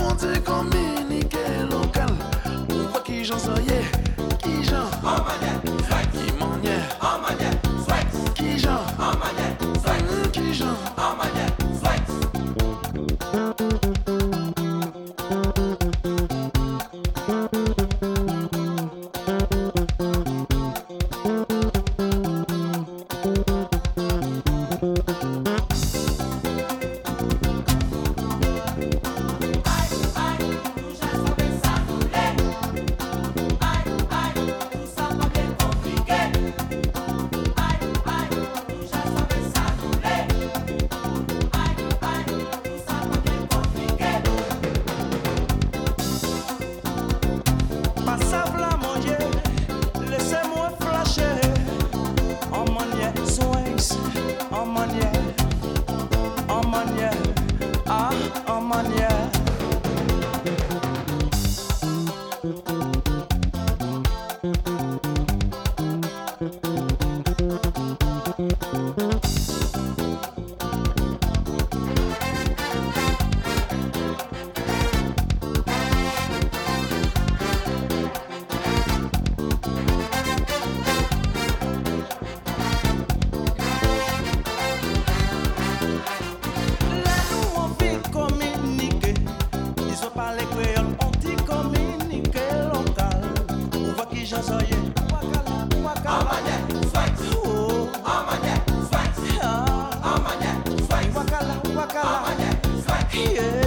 on te communique local. Qui j'en qui j'en En Qui m'en en Qui j'en, Yeah. yet. yeah.